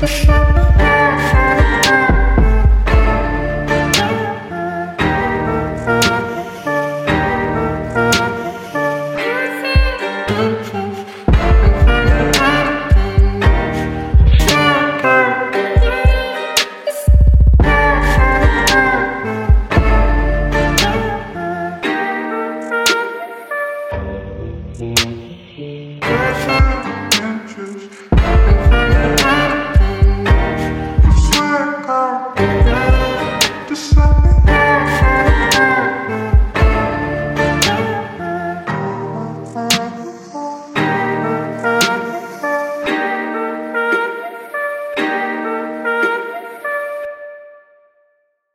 Bye. Interest.